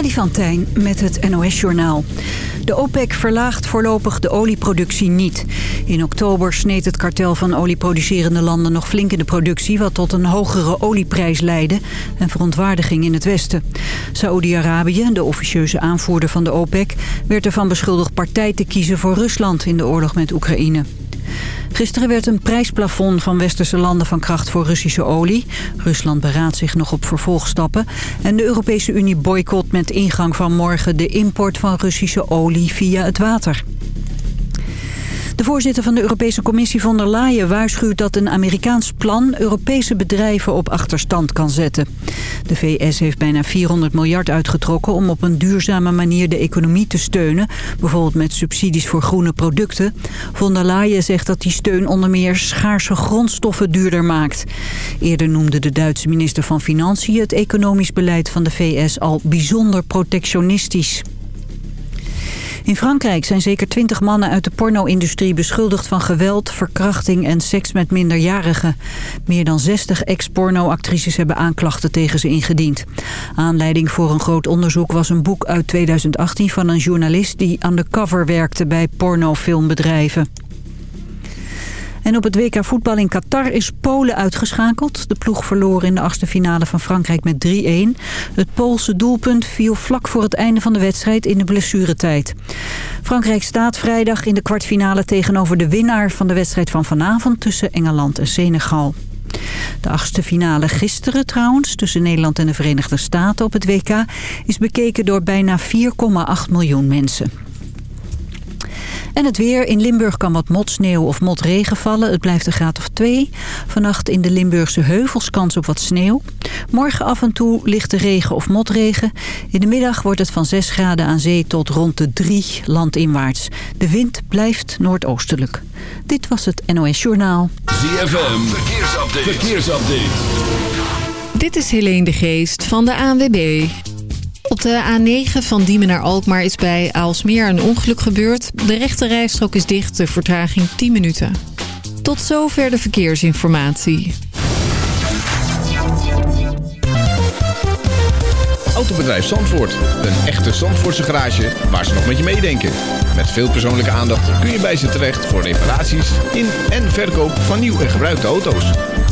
Freddy van Tijn met het NOS-journaal. De OPEC verlaagt voorlopig de olieproductie niet. In oktober sneed het kartel van olieproducerende landen nog flink in de productie... wat tot een hogere olieprijs leidde en verontwaardiging in het Westen. Saoedi-Arabië, de officieuze aanvoerder van de OPEC... werd ervan beschuldigd partij te kiezen voor Rusland in de oorlog met Oekraïne. Gisteren werd een prijsplafond van westerse landen van kracht voor Russische olie. Rusland beraadt zich nog op vervolgstappen. En de Europese Unie boycott met ingang van morgen de import van Russische olie via het water. De voorzitter van de Europese Commissie von der Leyen waarschuwt dat een Amerikaans plan Europese bedrijven op achterstand kan zetten. De VS heeft bijna 400 miljard uitgetrokken om op een duurzame manier de economie te steunen, bijvoorbeeld met subsidies voor groene producten. Von der Leyen zegt dat die steun onder meer schaarse grondstoffen duurder maakt. Eerder noemde de Duitse minister van Financiën het economisch beleid van de VS al bijzonder protectionistisch. In Frankrijk zijn zeker twintig mannen uit de porno-industrie beschuldigd van geweld, verkrachting en seks met minderjarigen. Meer dan 60 ex-porno-actrices hebben aanklachten tegen ze ingediend. Aanleiding voor een groot onderzoek was een boek uit 2018 van een journalist die undercover werkte bij pornofilmbedrijven. En op het WK voetbal in Qatar is Polen uitgeschakeld. De ploeg verloor in de achtste finale van Frankrijk met 3-1. Het Poolse doelpunt viel vlak voor het einde van de wedstrijd in de blessuretijd. Frankrijk staat vrijdag in de kwartfinale tegenover de winnaar van de wedstrijd van vanavond tussen Engeland en Senegal. De achtste finale gisteren trouwens, tussen Nederland en de Verenigde Staten op het WK... is bekeken door bijna 4,8 miljoen mensen. En het weer. In Limburg kan wat motsneeuw of motregen vallen. Het blijft een graad of 2. Vannacht in de Limburgse heuvels kans op wat sneeuw. Morgen af en toe lichte regen of motregen. In de middag wordt het van 6 graden aan zee tot rond de 3 landinwaarts. De wind blijft noordoostelijk. Dit was het NOS Journaal. ZFM. Verkeersupdate. Verkeersupdate. Dit is Helene de Geest van de ANWB. Op de A9 van Diemen naar Alkmaar is bij Aalsmeer een ongeluk gebeurd. De rechte rijstrook is dicht, de vertraging 10 minuten. Tot zover de verkeersinformatie. Autobedrijf Zandvoort. Een echte Zandvoortse garage waar ze nog met je meedenken. Met veel persoonlijke aandacht kun je bij ze terecht voor reparaties in en verkoop van nieuw en gebruikte auto's.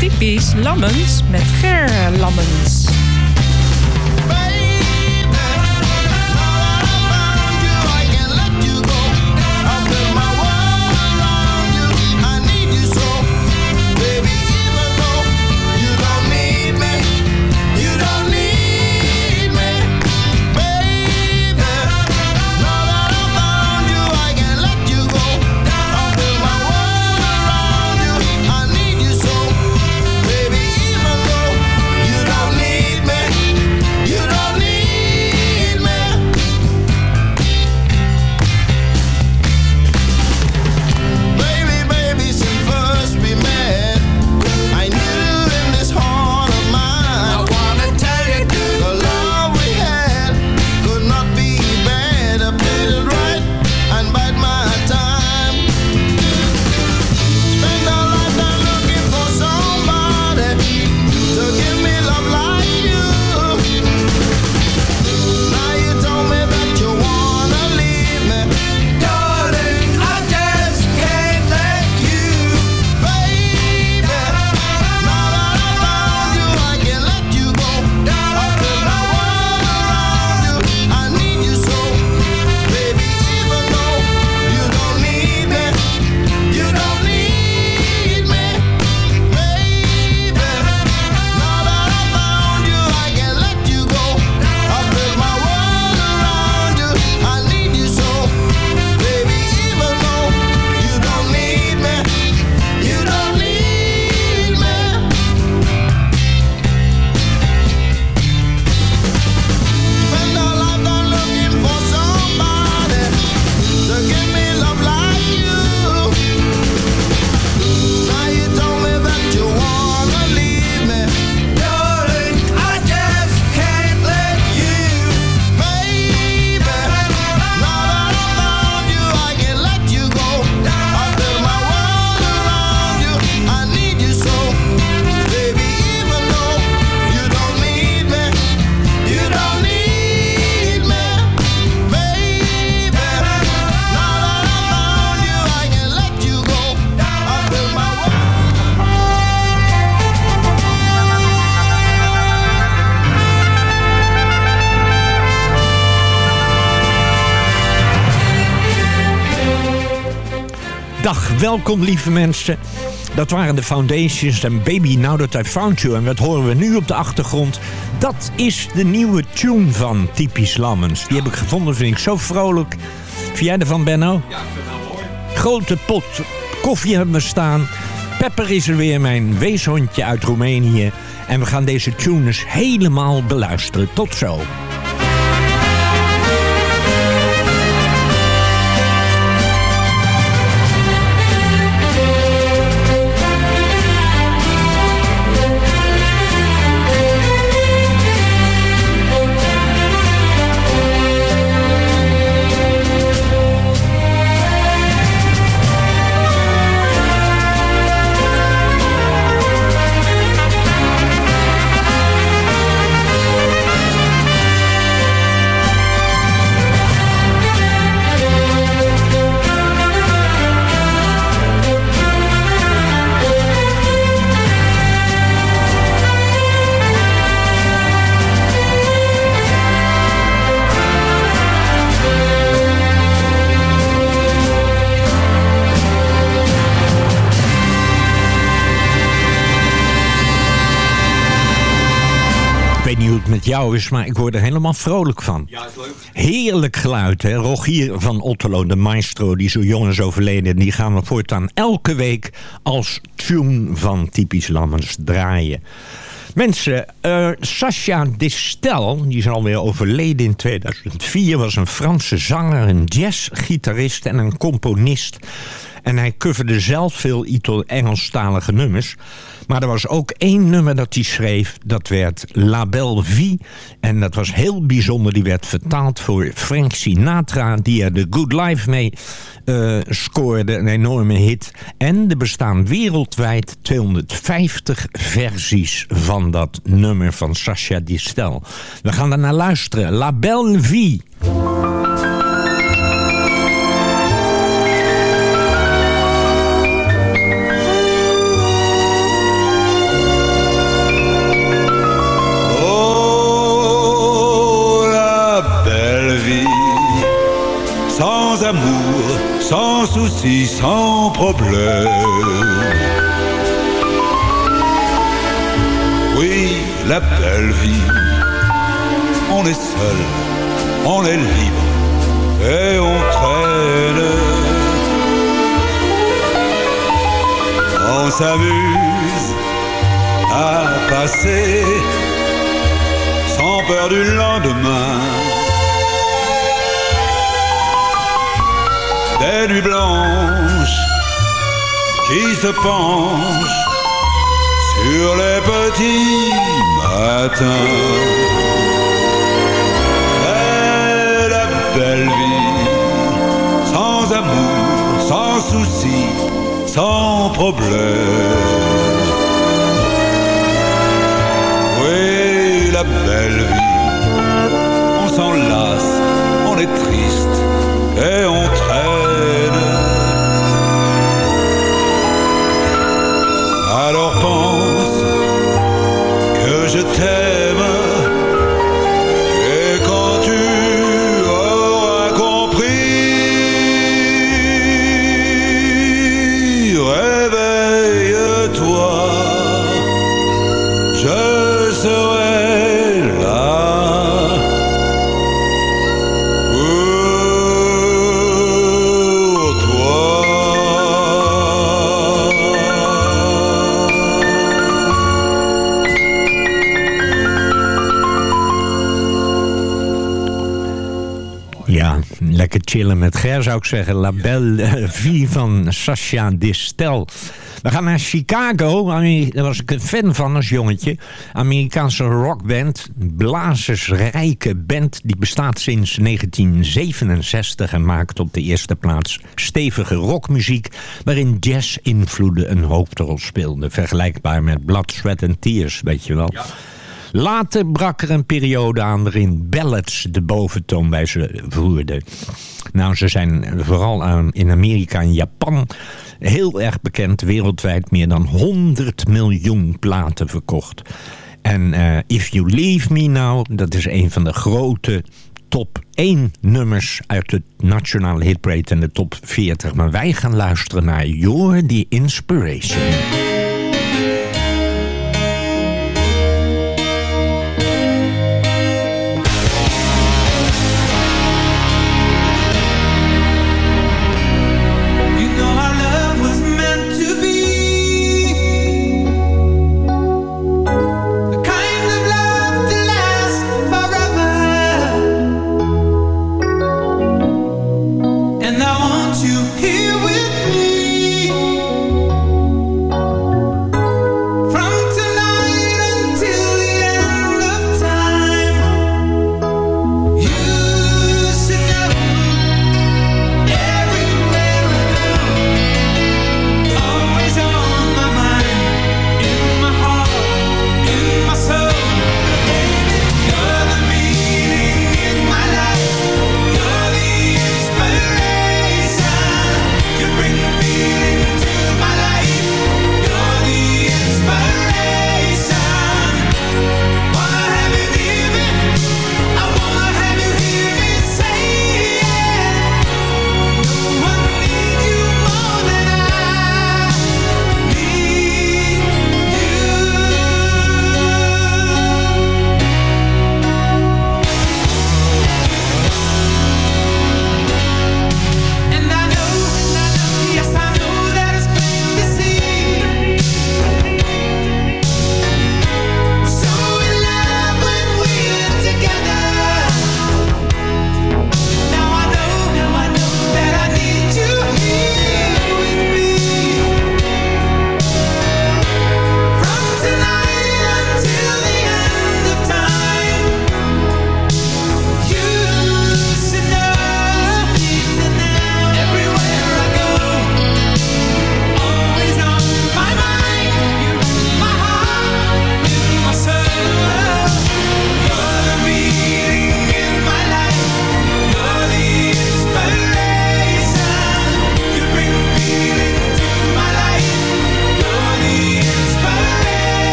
Typisch Lammens met Ger Lammens. Dag, welkom lieve mensen. Dat waren de Foundations en Baby Now That I Found You. En wat horen we nu op de achtergrond? Dat is de nieuwe tune van Typisch Lammens. Die heb ik gevonden, vind ik zo vrolijk. Vind jij ervan, Benno? Ja, ik vind het mooi. Grote pot koffie hebben we staan. Pepper is er weer, mijn weeshondje uit Roemenië. En we gaan deze tunes helemaal beluisteren. Tot zo. Jou is, maar ik word er helemaal vrolijk van. Ja, is leuk. Heerlijk geluid, hè? Rogier van Otterlo, de maestro, die zo jong is overleden. Die gaan we voortaan elke week als tune van Typisch Lammers draaien. Mensen, uh, Sascha Distel, die is alweer overleden in 2004... was een Franse zanger, een jazzgitarist en een componist... En hij coverde zelf veel Engelstalige nummers. Maar er was ook één nummer dat hij schreef. Dat werd La Belle Vie. En dat was heel bijzonder. Die werd vertaald voor Frank Sinatra. Die er de Good Life mee uh, scoorde. Een enorme hit. En er bestaan wereldwijd 250 versies van dat nummer van Sascha Distel. We gaan naar luisteren. La Belle Vie. Sans souci, sans problème. Oui, la belle vie, on est seul, on est libre et on traîne. On s'amuse à passer sans peur du lendemain des nuits blanches qui se penchent sur les petits matins. Et la belle vie, sans amour, sans souci, sans problème. Oui, la belle vie, on s'en lasse, on est triste et on met Ger, zou ik zeggen. La Belle Vie van Sascha Distel. We gaan naar Chicago. Daar was ik een fan van als jongetje. Amerikaanse rockband. Blazersrijke band. Die bestaat sinds 1967 en maakt op de eerste plaats stevige rockmuziek. Waarin jazz-invloeden een hoofdrol speelden. Vergelijkbaar met Blood, Sweat and Tears, weet je wel. Later brak er een periode aan waarin ballads de boventoon bij ze voerden. Nou, ze zijn vooral in Amerika en Japan heel erg bekend. Wereldwijd meer dan 100 miljoen platen verkocht. En eh, If You Leave Me Now, dat is een van de grote top 1 nummers uit de nationale hitparade en de top 40. Maar wij gaan luisteren naar Your The Inspiration.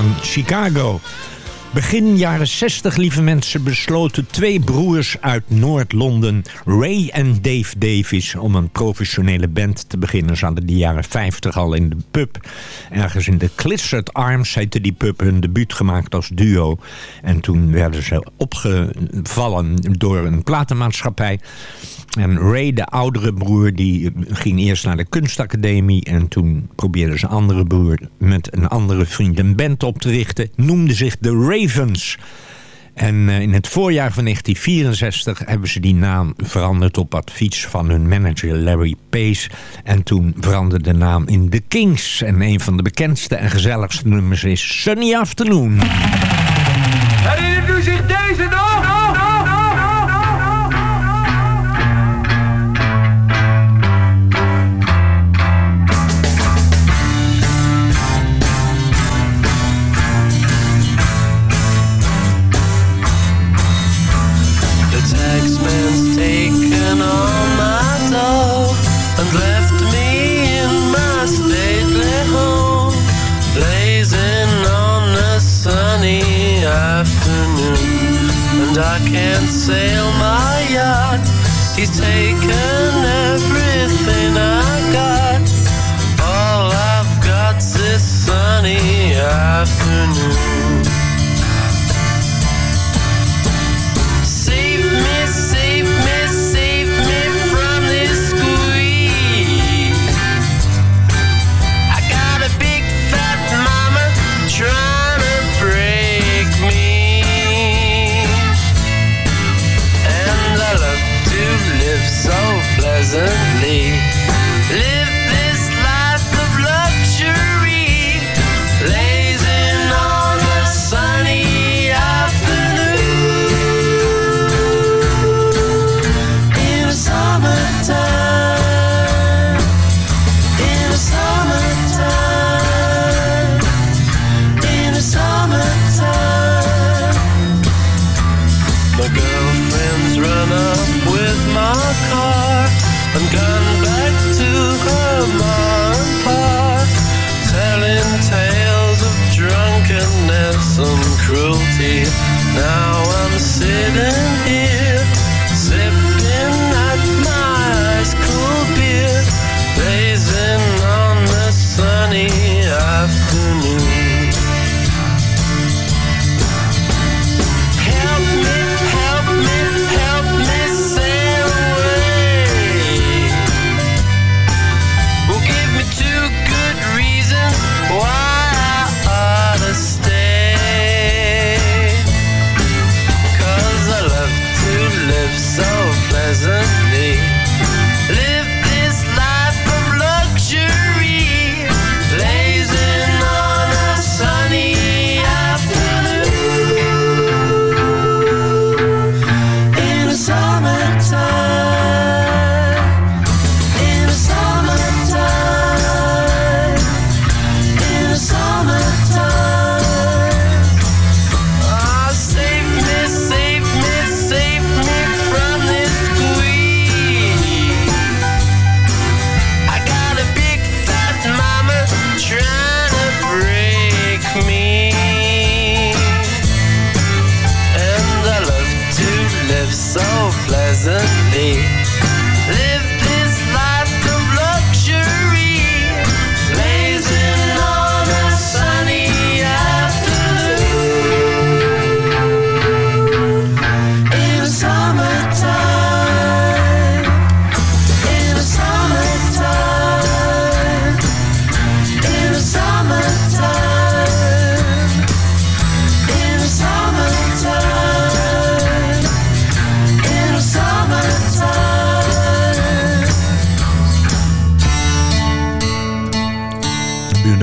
van Chicago. Begin jaren 60, lieve mensen, besloten twee broers uit Noord-Londen... Ray en Dave Davis. om een professionele band te beginnen. Ze hadden die jaren 50 al in de pub. Ergens in de Clissard Arms heette die pub hun debuut gemaakt als duo. En toen werden ze opgevallen door een platenmaatschappij... En Ray, de oudere broer, die eh, ging eerst naar de kunstacademie... en toen probeerde zijn andere broer met een andere vriend een band op te richten. Noemde zich de Ravens. En eh, in het voorjaar van 1964 hebben ze die naam veranderd op advies van hun manager Larry Pace. En toen veranderde de naam in The Kings. En een van de bekendste en gezelligste nummers is Sunny Afternoon.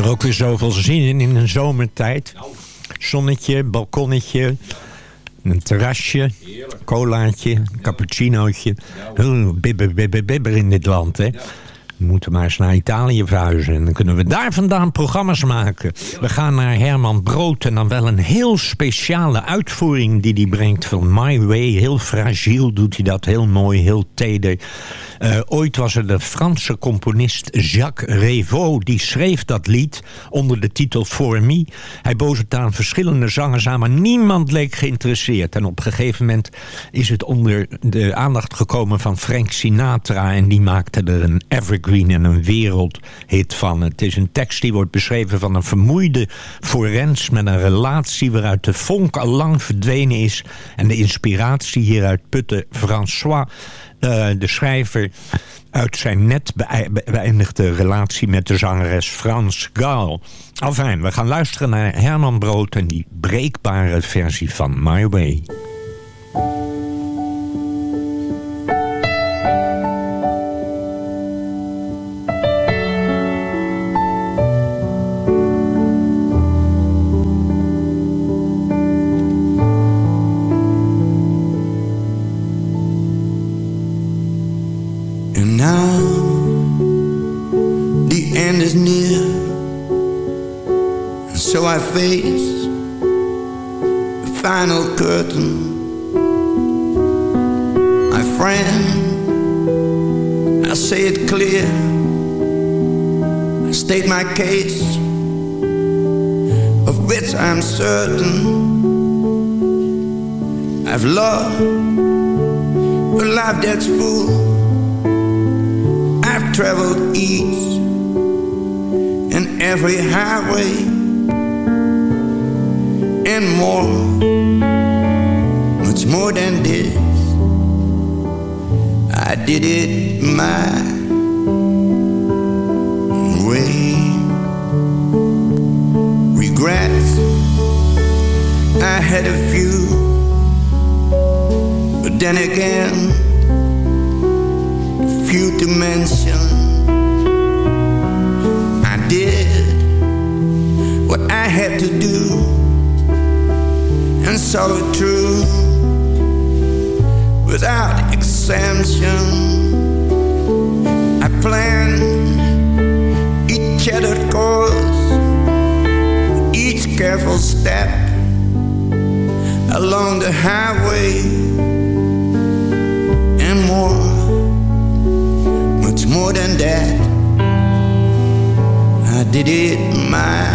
Ook weer zoveel zin in een zomertijd? Zonnetje, balkonnetje, een terrasje, colaatje, een cappuccinootje. Bibber, bibber, bibber in dit land, hè? We moeten maar eens naar Italië verhuizen. En dan kunnen we daar vandaan programma's maken. We gaan naar Herman Brood. En dan wel een heel speciale uitvoering die hij brengt van My Way. Heel fragiel doet hij dat. Heel mooi, heel teder. Eh, ooit was er de Franse componist Jacques Revaux. Die schreef dat lied onder de titel For Me. Hij bood het aan verschillende zangers aan. Maar niemand leek geïnteresseerd. En op een gegeven moment is het onder de aandacht gekomen van Frank Sinatra. En die maakte er een evergreen en een wereldhit van. Het is een tekst die wordt beschreven van een vermoeide forens... met een relatie waaruit de vonk al lang verdwenen is. En de inspiratie hieruit putte François, eh, de schrijver... uit zijn net beëi- beëindigde relatie met de zangeres Frans Gaal. Enfin, we gaan luisteren naar Herman Brood... en die breekbare versie van My Way. So I face the final curtain. My friend, I say it clear, I state my case, of which I'm certain. I've loved a life that's full. I've traveled each and every highway and more, much more than this. I did it my way. Regrets, I had a few, but then again, few to mention. I did what I had to do and it through without exemption. I planned each shattered course, each careful step along the highway, and more, much more than that. I did it my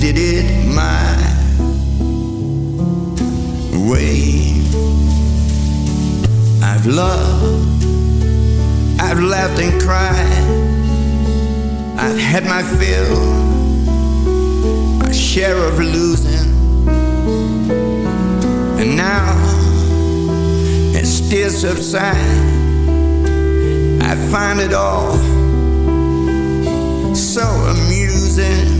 did it my way. I've loved, I've laughed and cried, I've had my fill, my share of losing, and now it still subsides. I find it all so amusing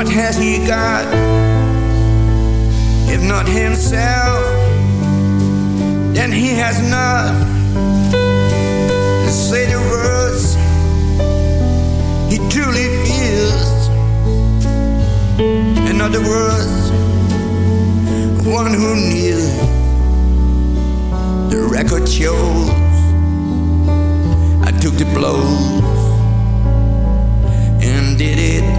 What has he got? If not himself, then he has not. To say the words he truly feels. In other words, one who knew the record shows I took the blows and did it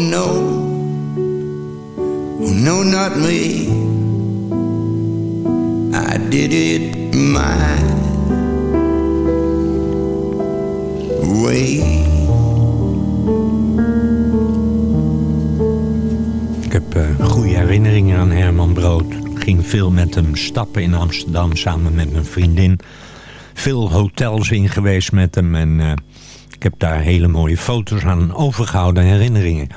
no, no, not me. I did it my way. Ik heb eh, goede herinneringen aan Herman Brood. Ging veel met hem stappen in Amsterdam samen met mijn vriendin. Veel hotels in geweest met hem. En eh, ik heb daar hele mooie foto's aan overgehouden, herinneringen.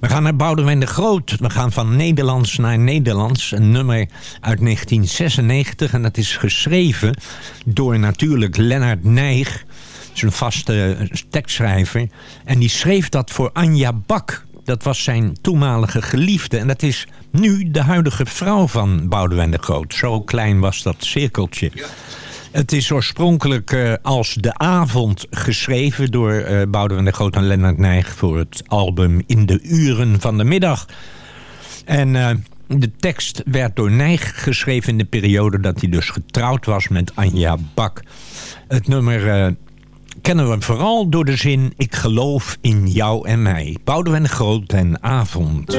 We gaan naar Boudewijn de Groot. We gaan van Nederlands naar Nederlands. Een nummer uit 1996. En dat is geschreven door natuurlijk Lennart Nijg. Zijn vaste eh, tekstschrijver. En die schreef dat voor Anja Bak. Dat was zijn toenmalige geliefde. En dat is nu de huidige vrouw van Boudewijn de Groot. Zo klein was dat cirkeltje. Het is oorspronkelijk eh, als De Avond geschreven door eh Boudewijn de Groot en Lennart Nijg... voor het album In de Uren van de Middag. En eh, de tekst werd door Nijg geschreven in de periode dat hij dus getrouwd was met Anja Bak. Het nummer kennen we vooral door de zin... Ik geloof in jou en mij. Boudewijn de Groot en Avond.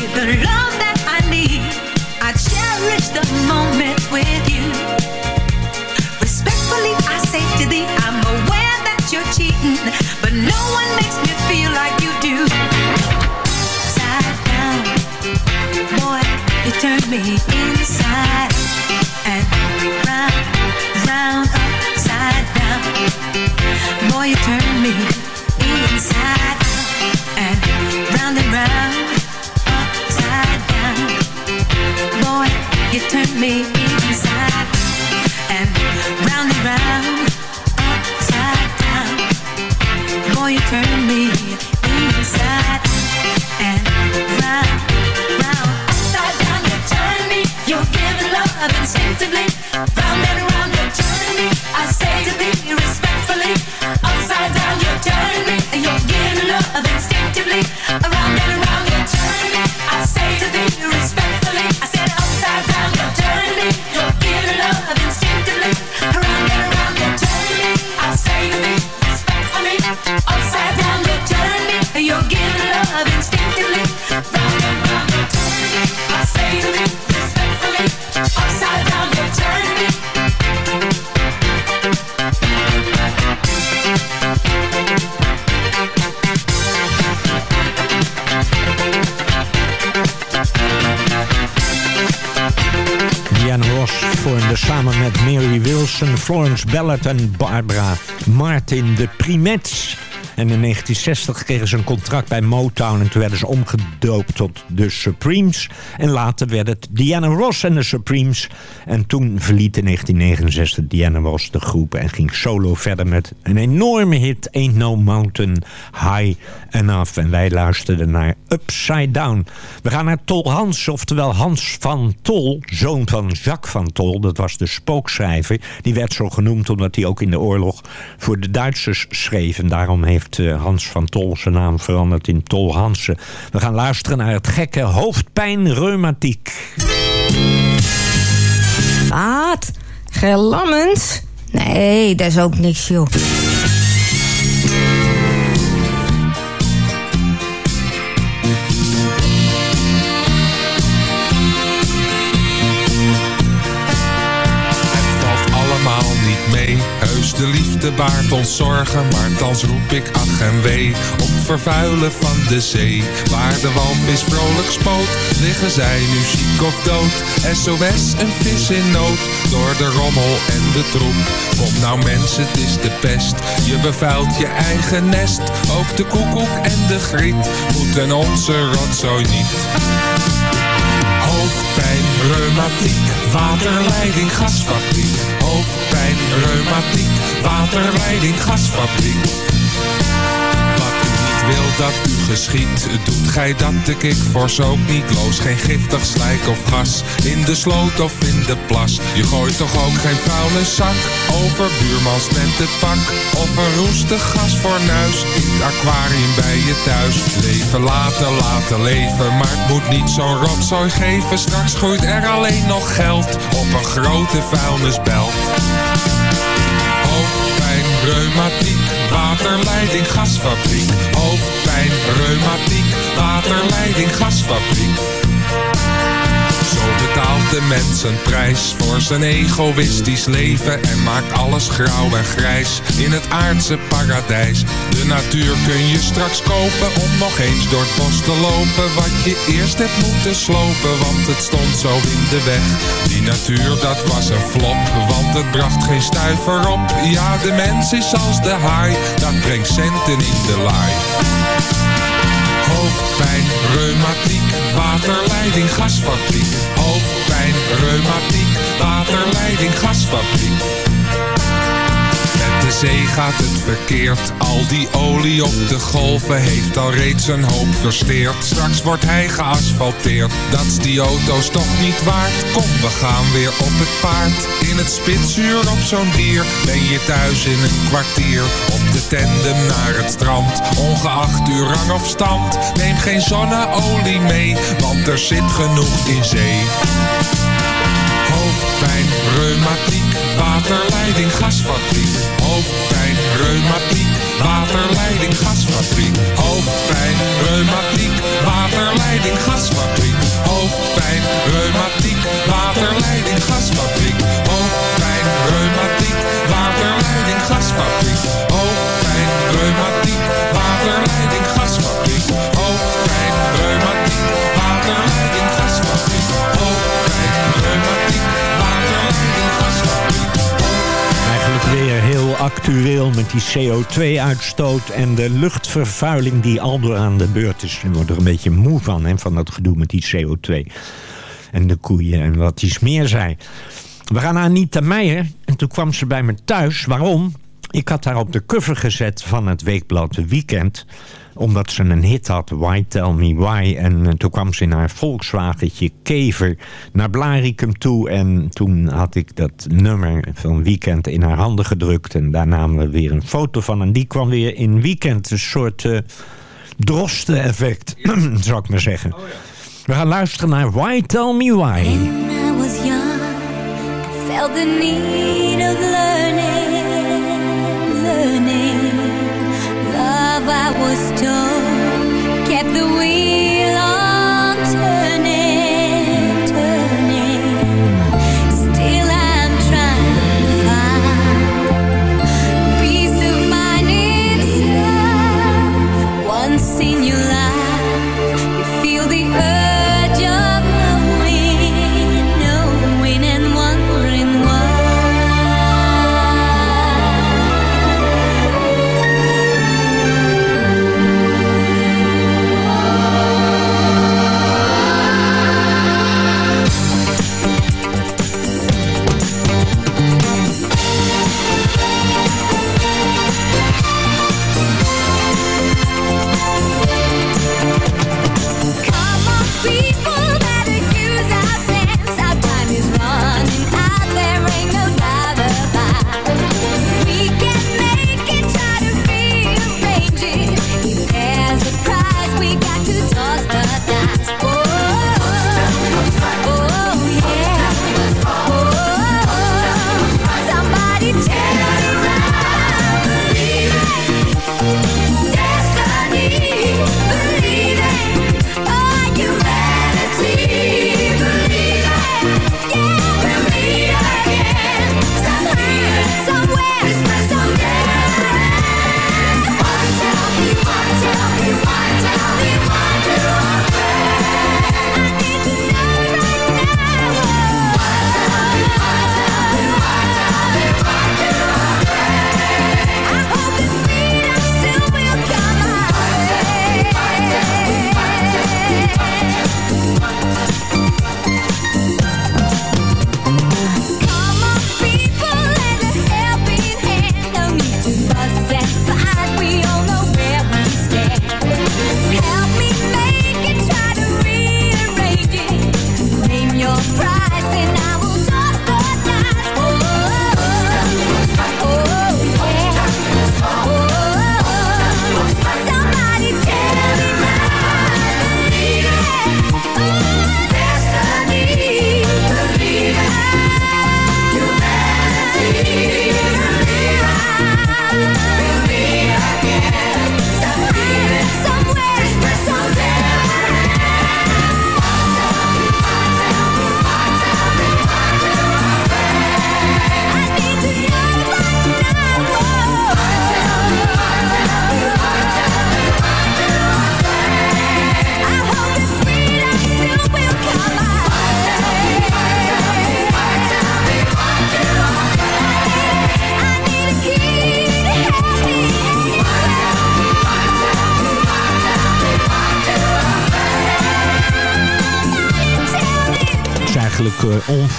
To me the love Ballard en Barbara Martin de Primets. En in 1960 kregen ze een contract bij Motown en toen werden ze omgedoopt tot de Supremes. En later werd het Diana Ross en de Supremes. En toen verliet in 1969 Diana Ross de groep en ging solo verder met een enorme hit Ain't No Mountain High Enough. En wij luisterden naar Upside Down. We gaan naar Tol Hans, oftewel Hans van Tol, zoon van Jacques van Tol. Dat was de spookschrijver. Die werd zo genoemd omdat hij ook in de oorlog voor de Duitsers schreef. En daarom heeft eh, Hans van Tol zijn naam veranderd in Tol Hansen. We gaan luisteren naar het gekke hoofdpijn reumatiek. Wat? Gelammend? Nee, dat is ook niks, joh. Heus, de liefde baart ons zorgen. Maar thans roep ik ach en wee. Het vervuilen van de zee. Waar de walvis vrolijk spoot. Liggen zij nu ziek of dood. SOS, een vis in nood. Door de rommel en de troep. Kom nou mensen, het is de pest. Je bevuilt je eigen nest. Ook de koekoek en de griet. Moeten onze rotzooi niet. Hoofdpijn, reumatiek, waterleiding, gasfabriek. Hoofdpijn, reumatiek, waterleiding, gasfabriek. Wil dat u geschiet, doet gij dat de kik fors ook niet los. Geen giftig slijk of gas, in de sloot of in de plas. Je gooit toch ook geen vuile zak, over buurmans met het pak. Of een roestig gasfornuis, in het aquarium bij je thuis. Leven laten, laten leven, maar het moet niet zo'n rotzooi geven. Straks groeit er alleen nog geld op een grote vuilnisbelt. Hoofdpijn, reumatiek, waterleiding, gasfabriek. Hoofdpijn, reumatiek, waterleiding, gasfabriek. De mens een prijs voor zijn egoïstisch leven en maakt alles grauw en grijs in het aardse paradijs. De natuur kun je straks kopen om nog eens door het bos te lopen. Wat je eerst hebt moeten slopen, want het stond zo in de weg. Die natuur, dat was een flop, want het bracht geen stuiver op. Ja, de mens is als de haai, dat brengt centen in de laai. Hoofdpijn, reumatiek, waterleiding, gasfabriek. Hoofdpijn, reumatiek, waterleiding, gasfabriek. Met de zee gaat het verkeerd. Al die olie op de golven heeft al reeds een hoop versteerd. Straks wordt hij geasfalteerd. Dat is die auto's toch niet waard. Kom, we gaan weer op het paard. In het spitsuur op zo'n dier ben je thuis in een kwartier. Op de tandem naar het strand. Ongeacht uw rang of stand. Neem geen zonneolie mee, want er zit genoeg in zee. Reumatiek, waterleiding, gasfabriek. Hoofdpijn, reumatiek, waterleiding, gasfabriek. Hoofdpijn, reumatiek, waterleiding, gasfabriek. Hoofdpijn, reumatiek, waterleiding, gasfabriek. Hoofdpijn, reumatiek, waterleiding, gasfabriek. Hoofdpijn, reumatiek, waterleiding, gasfabriek. Hoofdpijn, reumatiek, waterleiding. Weer heel actueel met die CO2-uitstoot en de luchtvervuiling die al door aan de beurt is. Je wordt er een beetje moe van, hè, van dat gedoe met die CO2. En de koeien en wat iets meer zei. We gaan naar Anita Meijer en toen kwam ze bij me thuis. Waarom? Ik had haar op de cover gezet van het weekblad Weekend omdat ze een hit had, Why Tell Me Why. En eh, toen kwam ze in haar Volkswagentje Kever naar Blarikum toe. En toen had ik dat nummer van Weekend in haar handen gedrukt. En daar namen we weer een foto van. En die kwam weer in Weekend. Een soort uh, drosten-effect, zou ik maar zeggen. We gaan luisteren naar Why Tell Me Why. When I was young, I felt the need of learning, learning. I was told, kept the wheel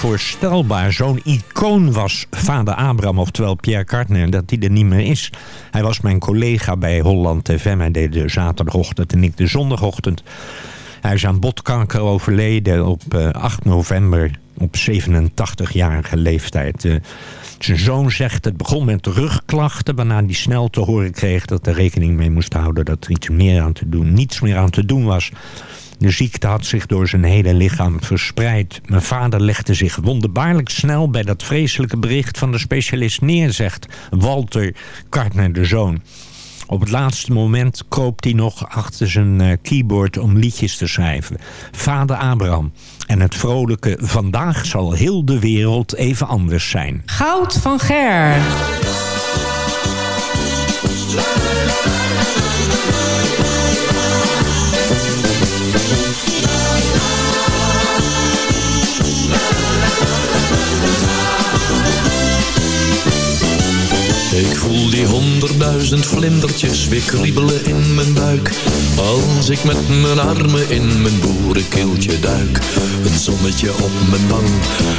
onvoorstelbaar. Zo'n icoon was vader Abraham, oftewel Pierre Cartner, dat hij er niet meer is. Hij was mijn collega bij Holland TV. Hij deed de zaterdagochtend en ik de zondagochtend. Hij is aan botkanker overleden op eh, 8 november op 87-jarige leeftijd. Eh, zijn zoon zegt het begon met rugklachten... waarna hij snel te horen kreeg dat er rekening mee moest houden... dat er iets meer aan te doen, niets meer aan te doen was. De ziekte had zich door zijn hele lichaam verspreid. Mijn vader legde zich wonderbaarlijk snel... bij dat vreselijke bericht van de specialist neer, zegt Walter Kartner de zoon. Op het laatste moment kroop hij nog achter zijn eh, keyboard om liedjes te schrijven. Vader Abraham. En het vrolijke vandaag zal heel de wereld even anders zijn. Goud van Ger. Ik voel die honderdduizend vlindertjes weer kriebelen in mijn buik. Als ik met mijn armen in mijn boerenkeeltje duik. Een zonnetje op mijn wang,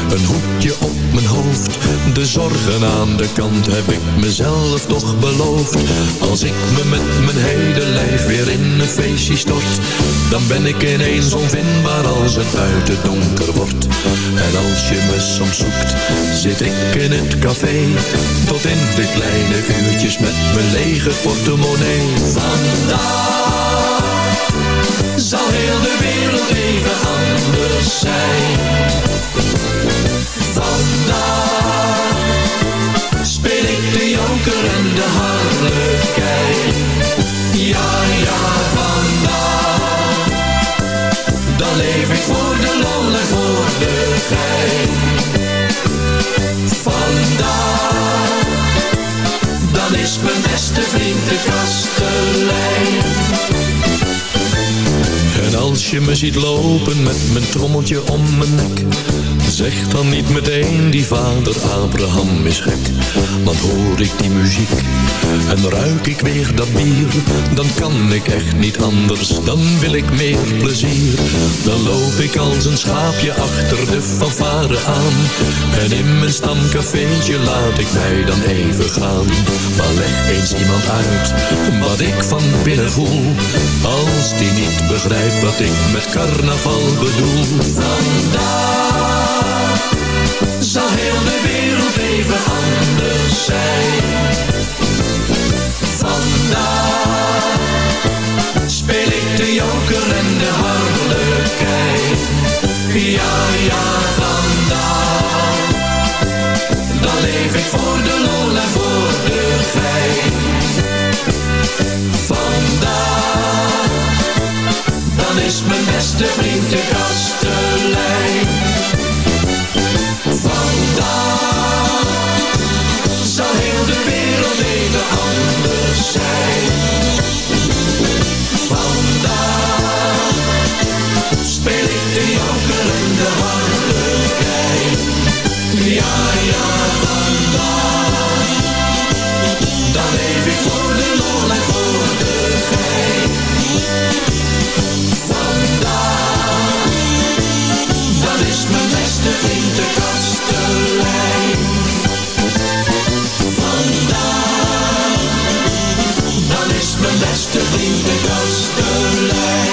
een hoedje op mijn hoofd. De zorgen aan de kant heb ik mezelf toch beloofd. Als ik me met mijn hele lijf weer in een feestje stort. Dan ben ik ineens onvindbaar als het buiten donker wordt. En als je me soms zoekt, zit ik in het café. Tot in de kleine uurtjes met mijn lege portemonnee. Vandaag zal heel de wereld even anders zijn. Vandaag speel ik de joker en de harlekijn. Ja, ja, vandaag. Dan leef ik voor de lol en voor de gein. Is mijn beste vriend de kastelein. En als je me ziet lopen met mijn trommeltje om mijn nek Zeg dan niet meteen die vader Abraham is gek. Want hoor ik die muziek en ruik ik weer dat bier Dan kan ik echt niet anders, dan wil ik meer plezier. Dan loop ik als een schaapje achter de fanfare aan En in mijn stamcafeetje laat ik mij dan even gaan. Maar leg eens iemand uit wat ik van binnen voel Als die niet begrijpt wat ik met carnaval bedoel. Vandaag zal heel de wereld even anders zijn. Vandaag speel ik de joker en de harlekijn Ja, ja, vandaag. Dan leef ik voor de lol en voor de gein Vandaag Dan is mijn beste vriend de kastelein zijn. Vandaag speel ik de joker en de harlekijn. Ja, ja, vandaag dan leef ik voor de lol en voor de gein. Vandaag de.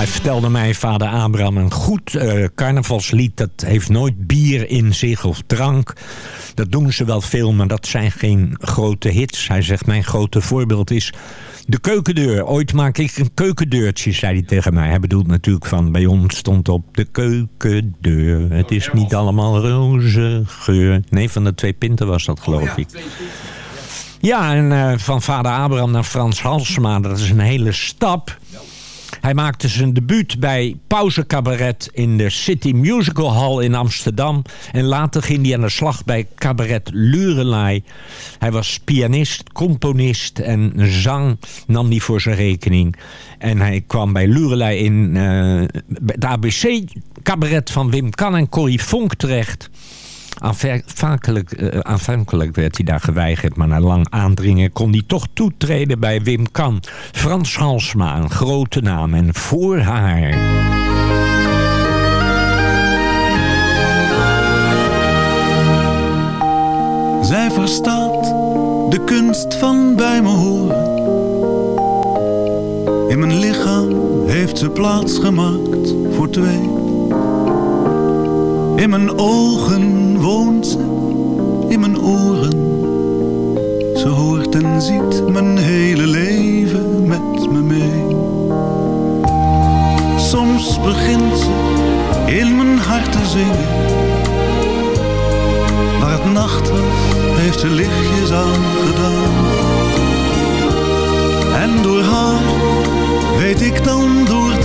Hij vertelde mij, vader Abraham, een goed eh, carnavalslied... dat heeft nooit bier in zich of drank. Dat doen ze wel veel, maar dat zijn geen grote hits. Hij zegt, mijn grote voorbeeld is de keukendeur. Ooit maak ik een keukendeurtje, zei hij tegen mij. Hij bedoelt natuurlijk van, bij ons stond op de keukendeur. Het is niet allemaal roze geur. Nee, van de twee pinten was dat, geloof ik. Ja, en eh, van vader Abraham naar Frans Halsema, dat is een hele stap. Hij maakte zijn debuut bij Pauze Cabaret in de City Musical Hall in Amsterdam. En later ging hij aan de slag bij Cabaret Lurelei. Hij was pianist, componist en zang nam hij voor zijn rekening. En hij kwam bij Lurelei in eh, het ABC Cabaret van Wim Kan en Corrie Vonk terecht. Aanvankelijk, eh, aanvankelijk werd hij daar geweigerd, maar na lang aandringen kon hij toch toetreden bij Wim Kan. Frans Halsma, een grote naam en voor haar. Zij verstaat de kunst van bij me horen. In mijn lichaam heeft ze plaats gemaakt voor twee. In mijn ogen woont ze, in mijn oren. Ze hoort en ziet mijn hele leven met me mee. Soms begint ze in mijn hart te zingen. Waar het nacht heeft ze lichtjes aangedaan. En door haar weet ik dan door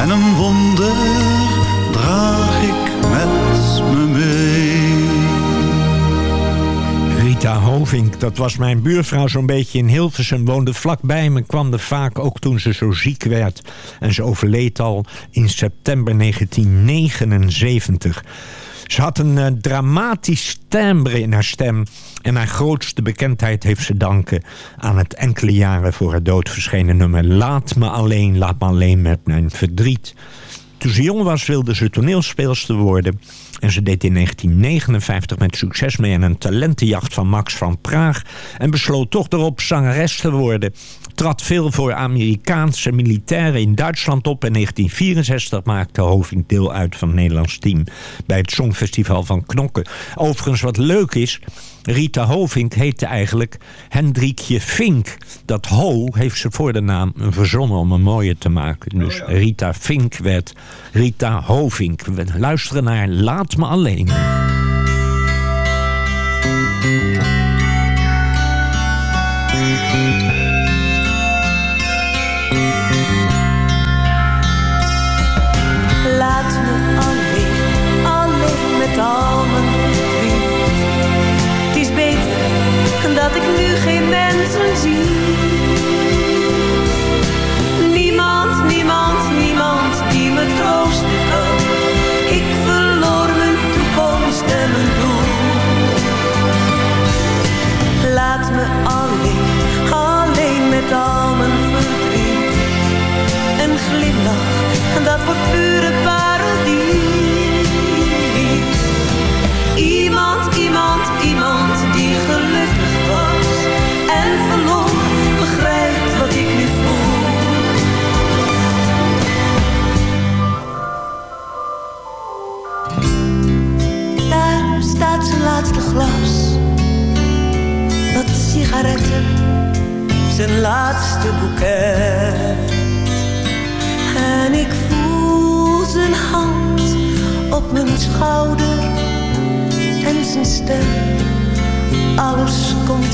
En een wonder draag ik met me mee. Rita Hovink, dat was mijn buurvrouw zo'n beetje in Hilversum. Woonde vlakbij me, kwam er vaak ook toen ze zo ziek werd. En ze overleed al in september 1979. Ze had een eh, dramatisch timbre in haar stem. En haar grootste bekendheid heeft ze danken aan het enkele jaren voor haar dood verschenen nummer Laat me alleen, laat me alleen met mijn verdriet. Toen ze jong was wilde ze toneelspeelster worden. En ze deed in 1959 met succes mee aan een talentenjacht van Max van Praag. En besloot toch erop zangeres te worden. Trad veel voor Amerikaanse militairen in Duitsland op. In 1964 maakte Hoving deel uit van het Nederlands team. Bij het Songfestival van Knokken. Overigens wat leuk is... Rita Hovink heette eigenlijk Hendrikje Vink. Dat Ho heeft ze voor de naam verzonnen om een mooie te maken. Dus Rita Vink werd Rita Hovink. We luisteren naar Laat me alleen.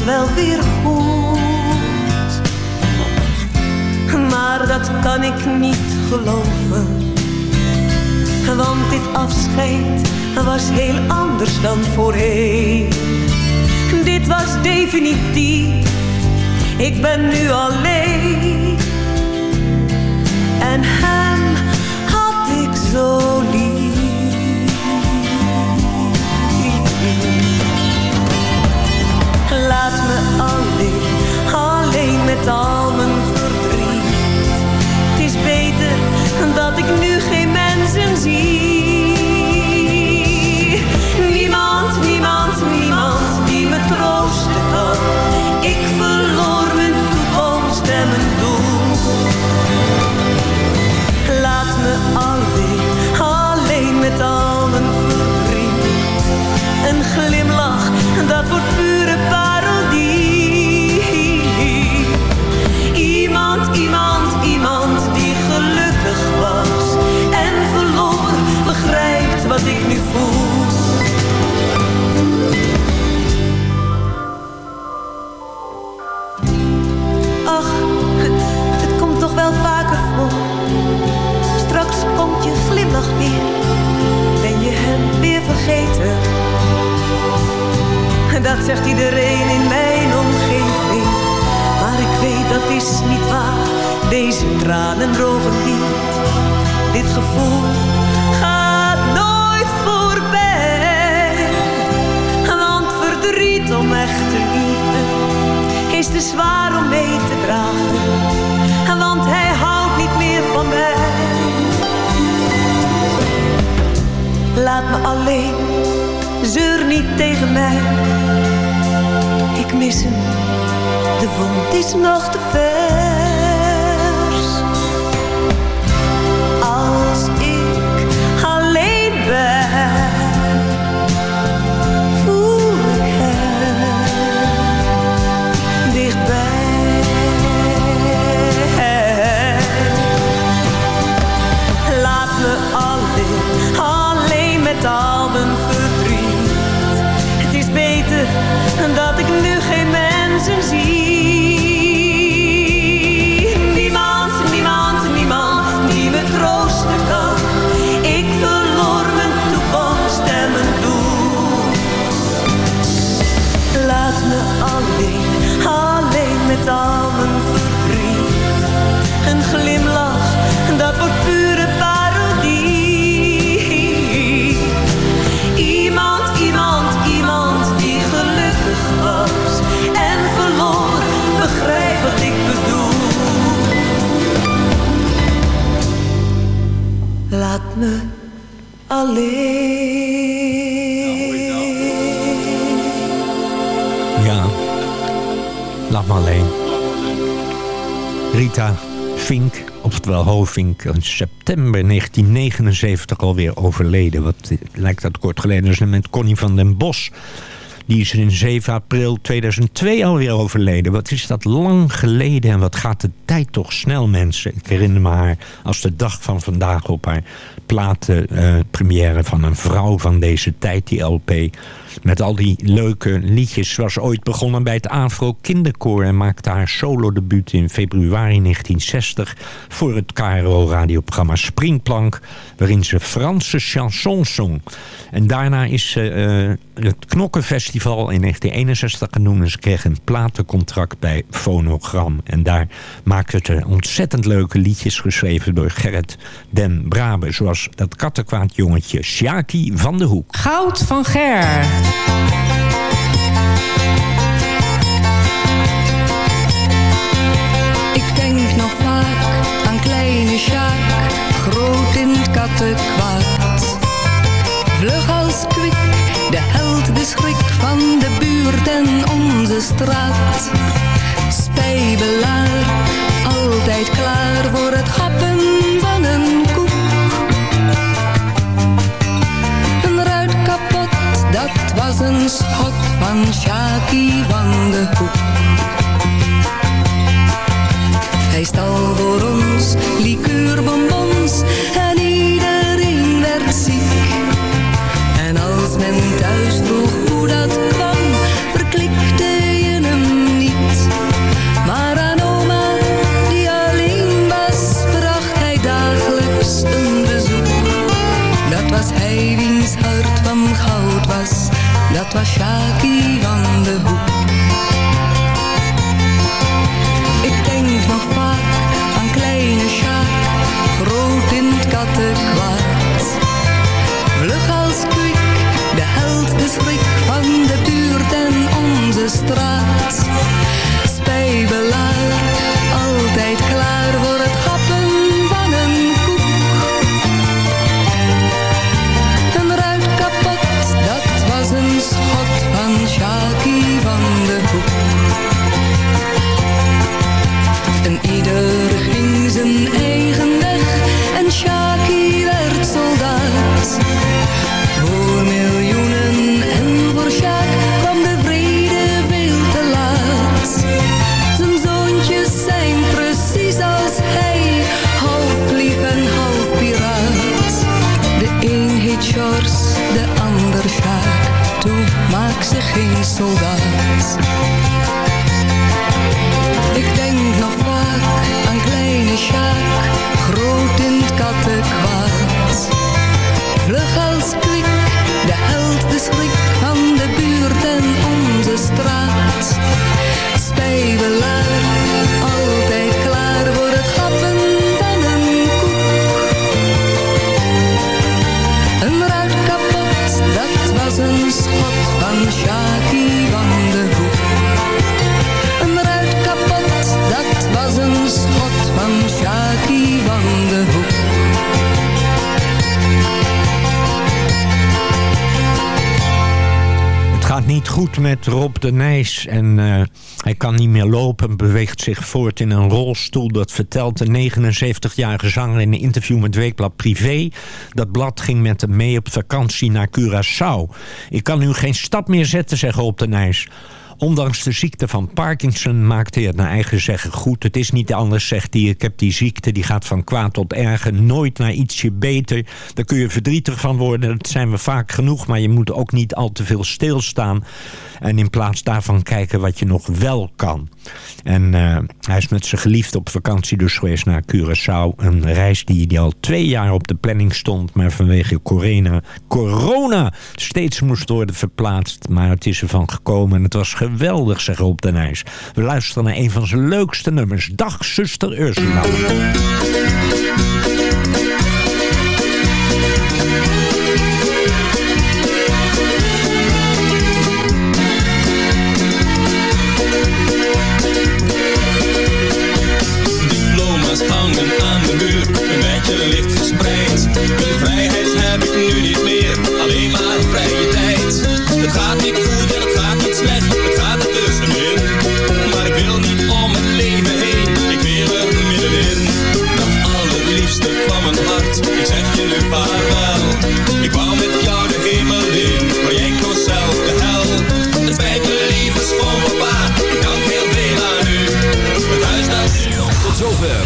Wel weer goed. kan ik niet geloven. Want dit afscheid was heel anders dan voorheen. Dit was definitief, ik ben nu alleen. En hem had ik zo lief. Laat me alleen, alleen met al mijn verdriet. Het is beter dat ik nu geen mensen zie. Zegt iedereen in mijn omgeving. Maar ik weet dat is niet waar. Deze tranen drogen niet. Dit gevoel gaat nooit voorbij. Want verdriet om echte liefde is te zwaar om mee te dragen. Want hij houdt niet meer van mij. Laat me alleen, zeur niet tegen mij. Ik mis hem, de wond is nog te vers. Mensen alleen. Rita Fink, oftewel Hovink, in september 1979 alweer overleden. Wat eh, lijkt dat kort geleden is met Connie van den Bos. Die is in 7 april 2002 alweer overleden. Wat is dat lang geleden en wat gaat de tijd toch snel, mensen. Ik herinner me haar als de dag van vandaag op haar platenpremière van een vrouw van deze tijd, die LP. Met al die leuke liedjes. Was ooit begonnen bij het Afro Kinderkoor... en maakte haar solodebuut in februari 1960... voor het KRO-radioprogramma Springplank... waarin ze Franse chansons zong. En daarna is eh, het Knokkenfestival in 1961 genoemd... en ze kreeg een platencontract bij Phonogram. En daar maakte ze ontzettend leuke liedjes... geschreven door Gerrit den Brabe... zoals dat kattenkwaad jongetje Sjaki van de Hoek. Goud van Ger. Ik denk nog vaak aan kleine Sjaak, groot in kattenkwaad. Vlug als kwik, de held, de schrik van de buurt en onze straat. Spijbelaar, altijd klaar voor het happen schot van Sjaki van de Hoek. Hij stal voor ons liqueurbonbons en iedereen werd ziek. En als men thuis vroeg was Shaki van de Hoek. Ik denk nog vaak aan kleine Sjaak, groot in het kattenkwaad. Vlug als kwik, de held, de schrik van de buurt en onze straat. Spijbelaar, gaat niet goed met Rob de Nijs en eh, hij kan niet meer lopen, beweegt zich voort in een rolstoel. Dat vertelt de 79-jarige zanger in een interview met Weekblad Privé. Dat blad ging met hem mee op vakantie naar Curaçao. Ik kan nu geen stap meer zetten, zegt Rob de Nijs. Ondanks de ziekte van Parkinson maakt hij het naar eigen zeggen goed. Het is niet anders, zegt hij. Ik heb die ziekte, die gaat van kwaad tot erger. Nooit naar ietsje beter. Daar kun je verdrietig van worden. Dat zijn we vaak genoeg. Maar je moet ook niet al te veel stilstaan. En in plaats daarvan kijken wat je nog wel kan. En eh, hij is met zijn geliefde op vakantie dus geweest naar Curaçao. Een reis die, al twee jaar op de planning stond. Maar vanwege corona, corona steeds moest worden verplaatst. Maar het is ervan gekomen. En het was geweldig, zegt Rob de Nijs. We luisteren naar een van zijn leukste nummers. Dag, zuster Ursula.